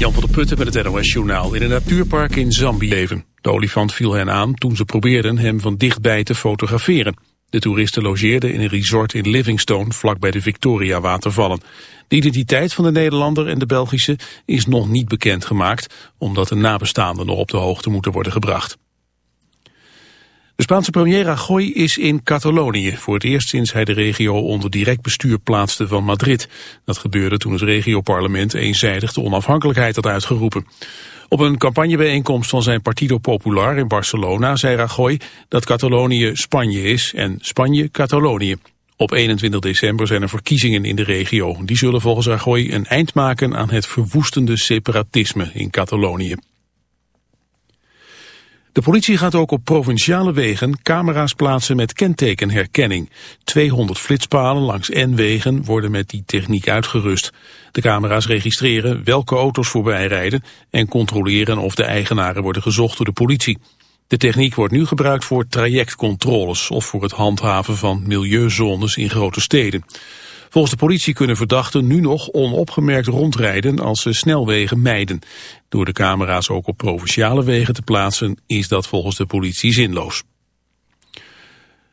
Jan van der Putten met het NOS-journaal in een natuurpark in Zambië leven. De olifant viel hen aan toen ze probeerden hem van dichtbij te fotograferen. De toeristen logeerden in een resort in Livingstone, vlakbij de Victoria-watervallen. De identiteit van de Nederlander en de Belgische is nog niet bekendgemaakt, omdat de nabestaanden nog op de hoogte moeten worden gebracht. De Spaanse premier Rajoy is in Catalonië, voor het eerst sinds hij de regio onder direct bestuur plaatste van Madrid. Dat gebeurde toen het regioparlement eenzijdig de onafhankelijkheid had uitgeroepen. Op een campagnebijeenkomst van zijn Partido Popular in Barcelona zei Rajoy dat Catalonië Spanje is en Spanje Catalonië. Op 21 december zijn er verkiezingen in de regio. Die zullen volgens Rajoy een eind maken aan het verwoestende separatisme in Catalonië. De politie gaat ook op provinciale wegen camera's plaatsen met kentekenherkenning. 200 flitspalen langs N-wegen worden met die techniek uitgerust. De camera's registreren welke auto's voorbij rijden en controleren of de eigenaren worden gezocht door de politie. De techniek wordt nu gebruikt voor trajectcontroles of voor het handhaven van milieuzones in grote steden. Volgens de politie kunnen verdachten nu nog onopgemerkt rondrijden als ze snelwegen mijden. Door de camera's ook op provinciale wegen te plaatsen is dat volgens de politie zinloos.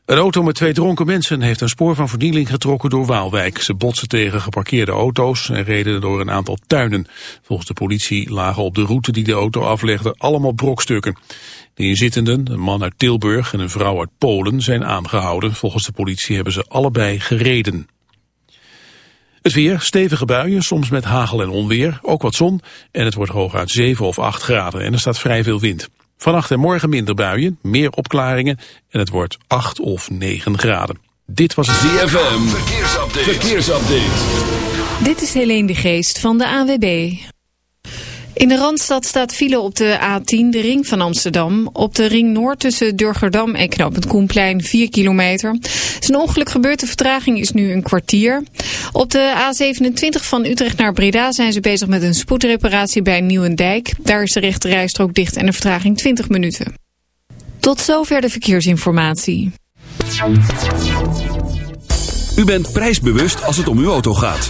Een auto met twee dronken mensen heeft een spoor van vernieling getrokken door Waalwijk. Ze botsen tegen geparkeerde auto's en reden door een aantal tuinen. Volgens de politie lagen op de route die de auto aflegde allemaal brokstukken. De inzittenden, een man uit Tilburg en een vrouw uit Polen, zijn aangehouden. Volgens de politie hebben ze allebei gereden. Het weer, stevige buien, soms met hagel en onweer, ook wat zon. En het wordt hooguit 7 of 8 graden en er staat vrij veel wind. Vannacht en morgen minder buien, meer opklaringen en het wordt 8 of 9 graden. Dit was het ZFM, verkeersupdate. verkeersupdate. Dit is Helene de Geest van de AWB. In de Randstad staat file op de A10, de ring van Amsterdam. Op de ring Noord tussen Durgerdam en Knoopend Koenplein 4 kilometer. is een ongeluk gebeurd, de vertraging is nu een kwartier. Op de A27 van Utrecht naar Breda zijn ze bezig met een spoedreparatie bij Nieuwendijk. Daar is de rechte rijstrook dicht en de vertraging 20 minuten. Tot zover de verkeersinformatie. U bent prijsbewust als het om uw auto gaat.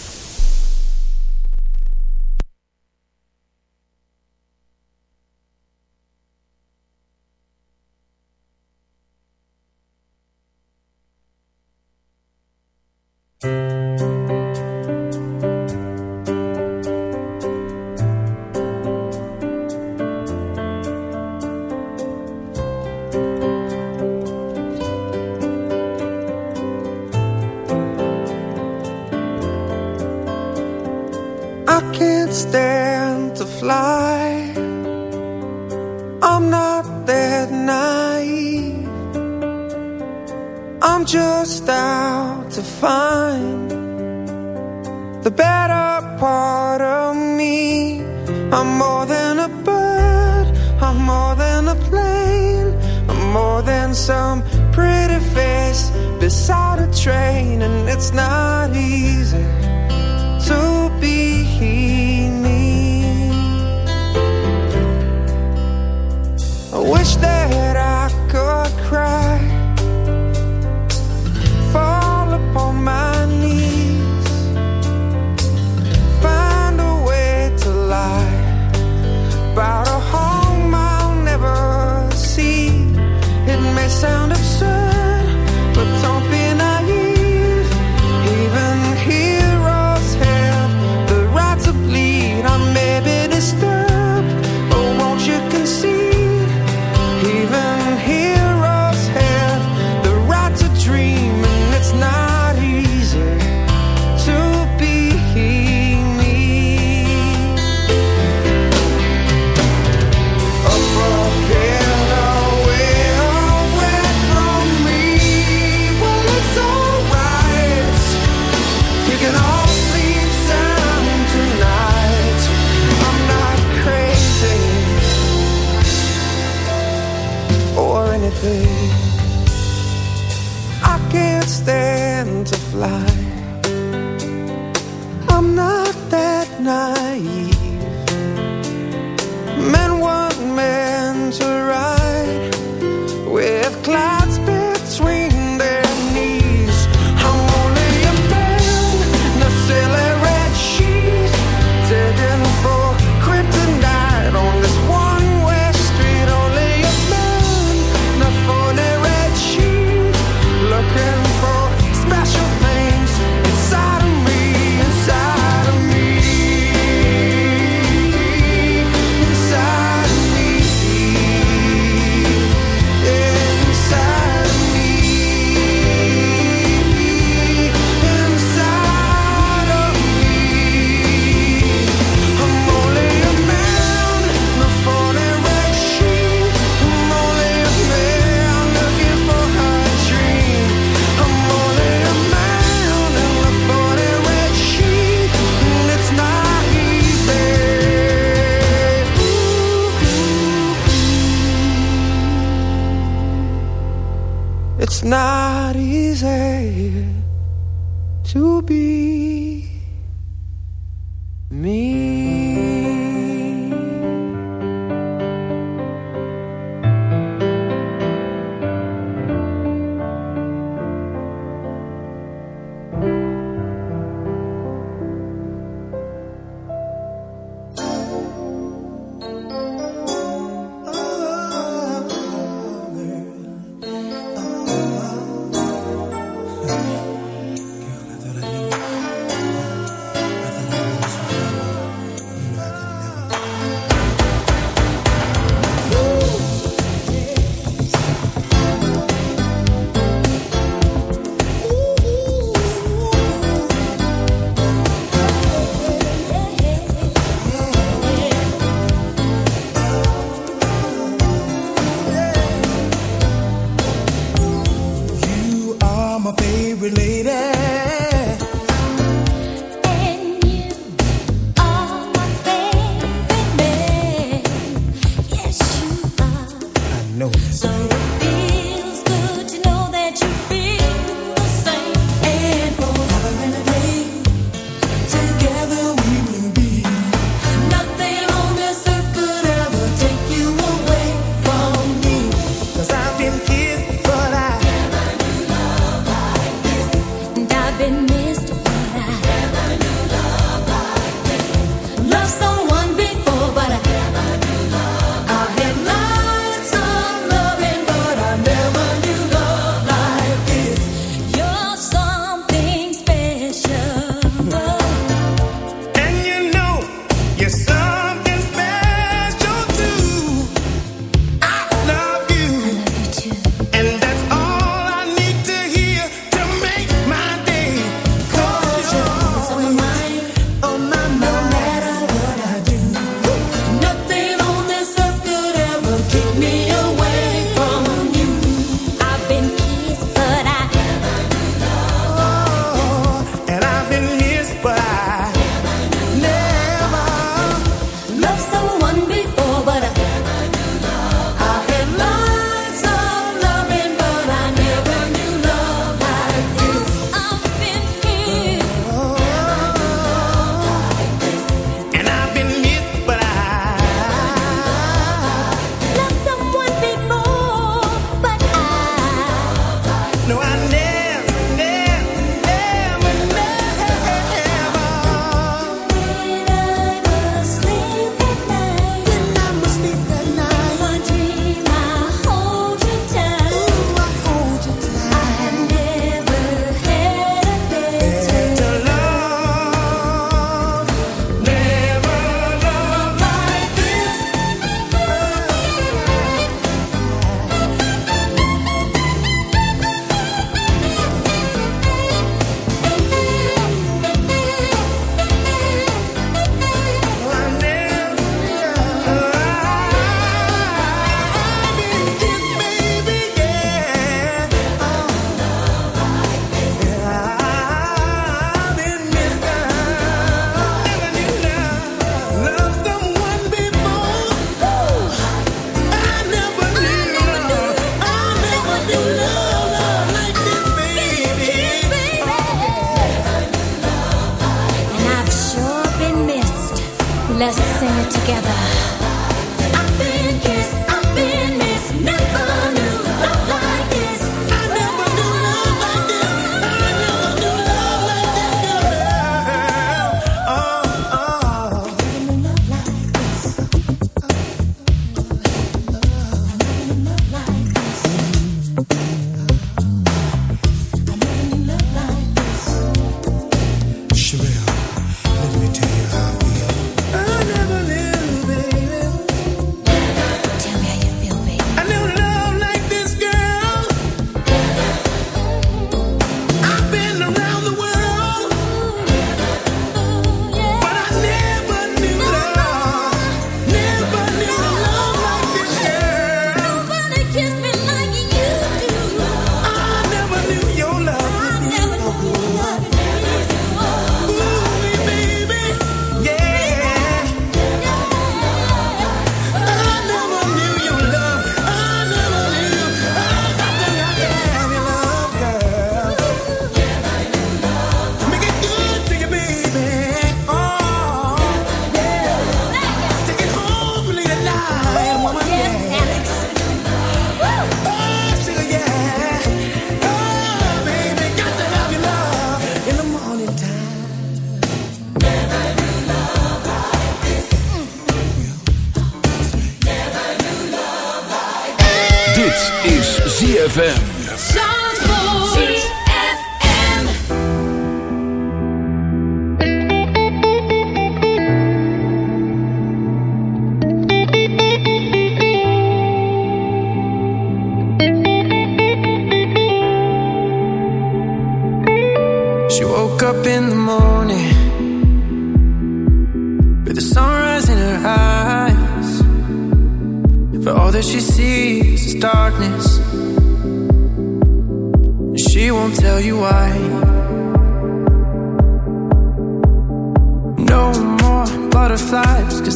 babe. I can't stand to fly. I'm not that nice. not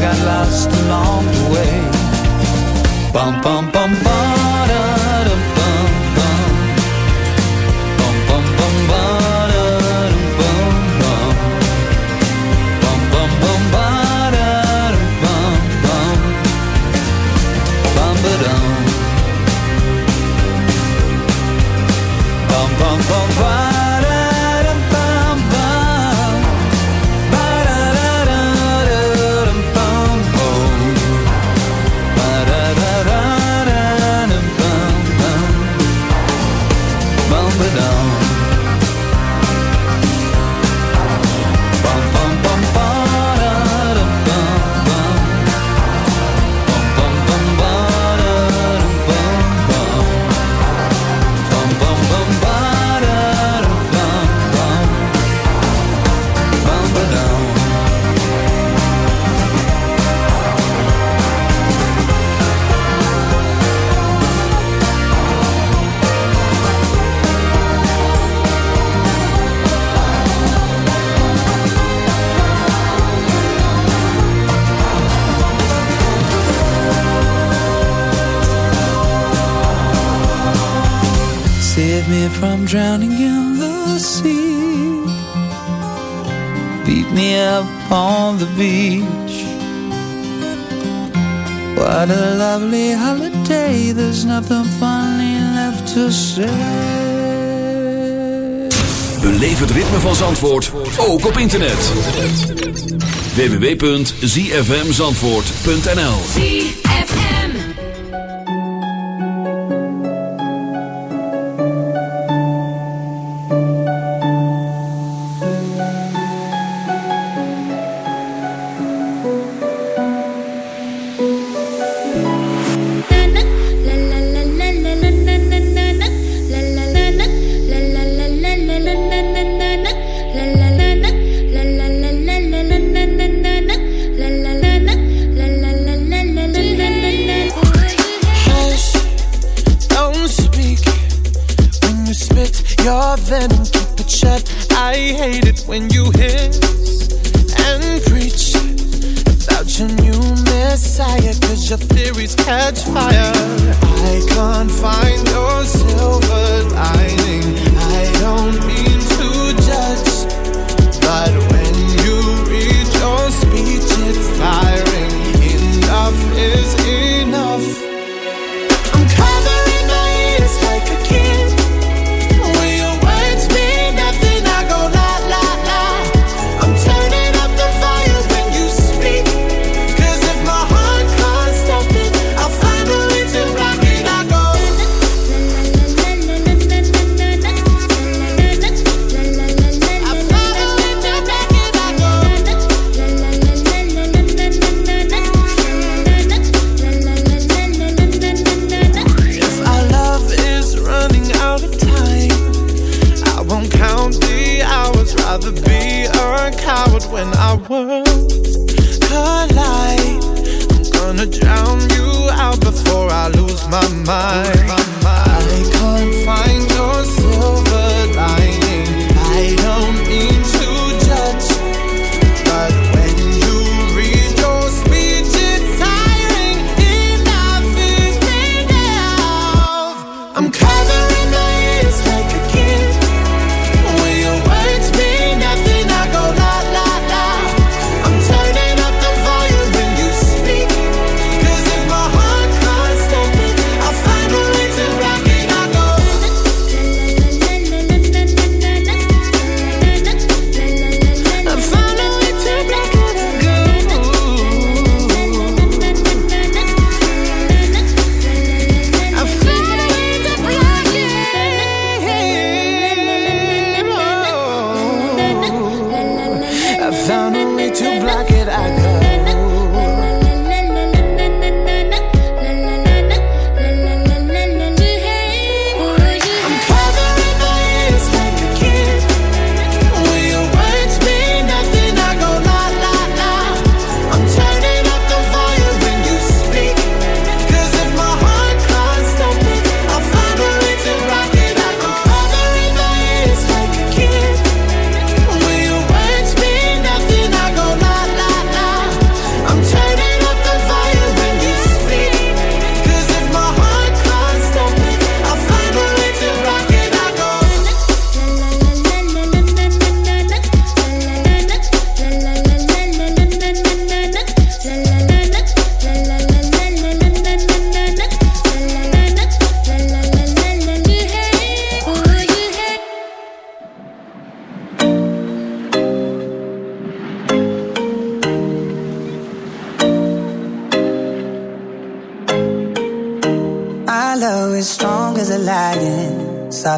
got lost along the way. Bum, bum, bum, bum. from drowning in the sea. Beat me up on the beach. What a lovely holiday, there's nothing funny left to say. Beleef het ritme van Zandvoort ook op internet. www.zfmzandvoort.nl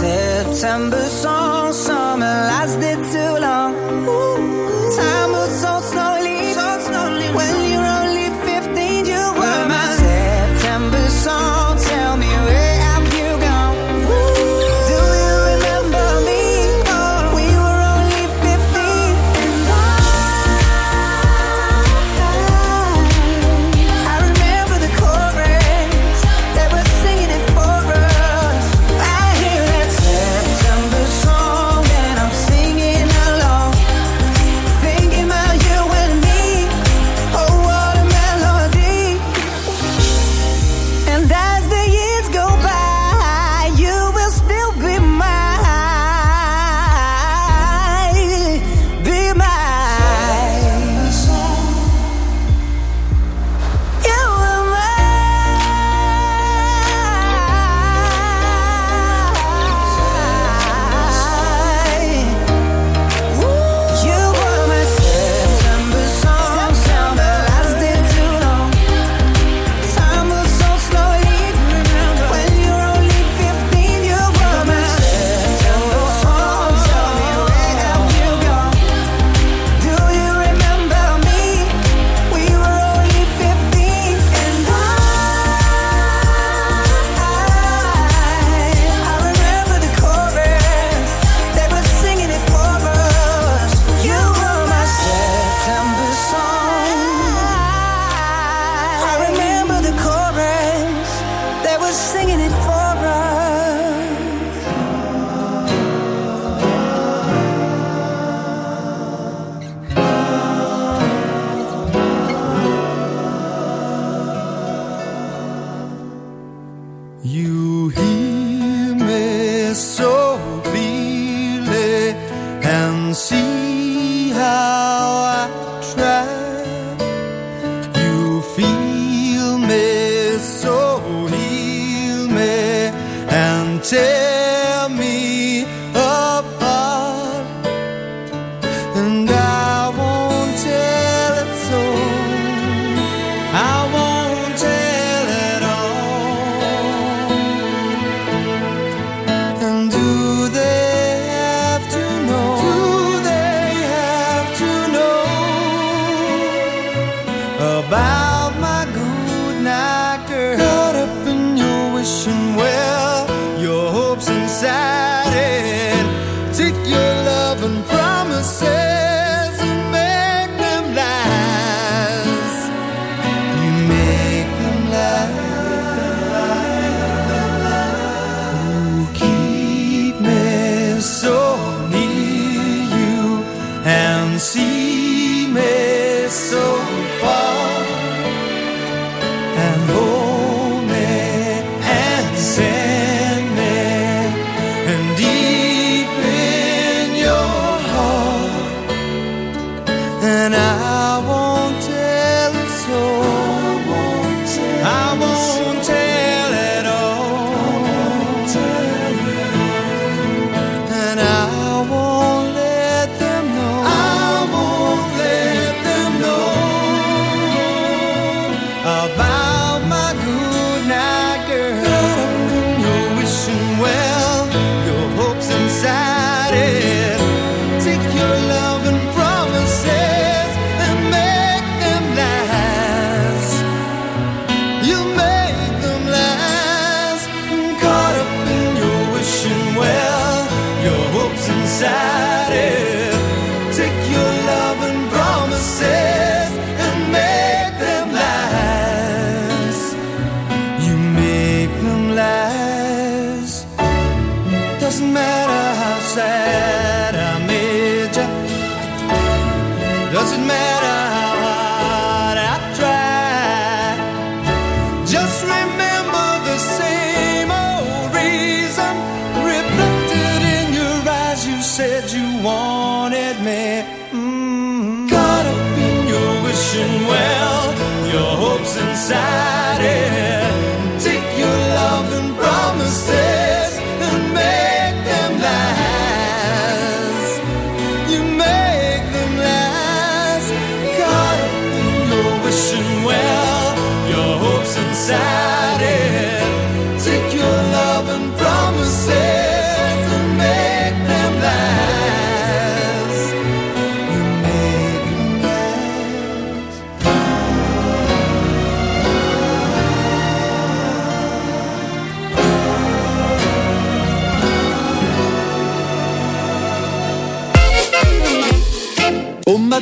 September song.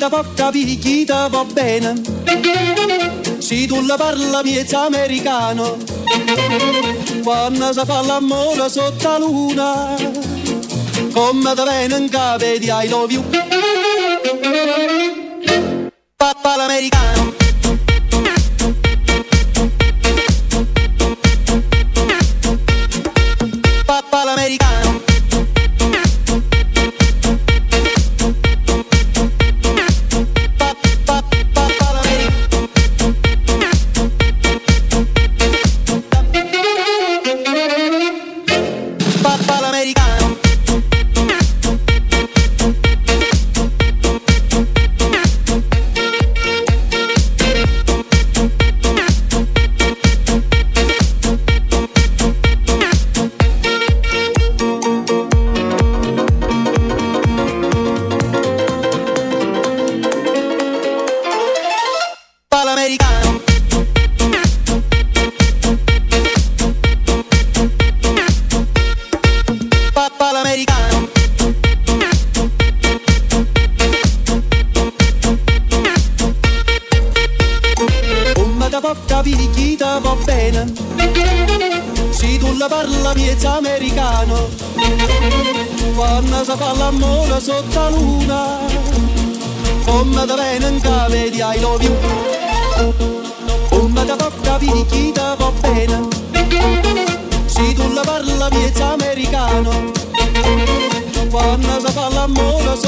la può capire chi ti va bene. Se tu la parla miezza americano, quando si fa l'amore sotto la luna, come te viene in capo di I love you. Papà l'americano. it's americano. Quando la palla muove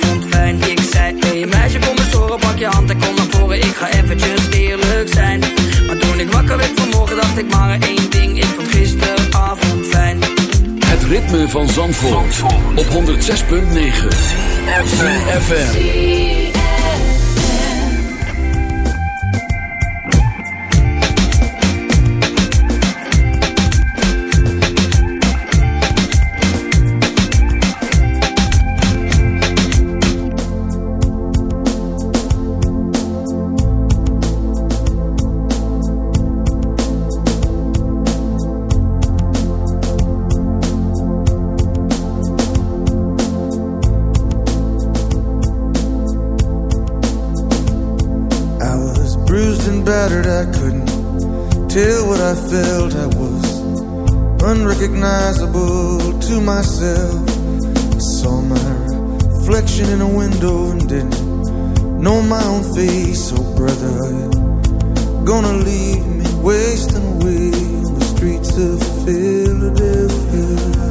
Ik zei, hey meisje, kom eens horen, pak je hand en kom naar voren. Ik ga eventjes eerlijk zijn. Maar toen ik wakker werd vanmorgen, dacht ik maar één ding. Ik vond gisteravond fijn. Het ritme van Zandvoort, op 106.9 FM. Unrecognizable to myself. I saw my reflection in a window and didn't know my own face. Oh, brother, gonna leave me wasting away on the streets of Philadelphia?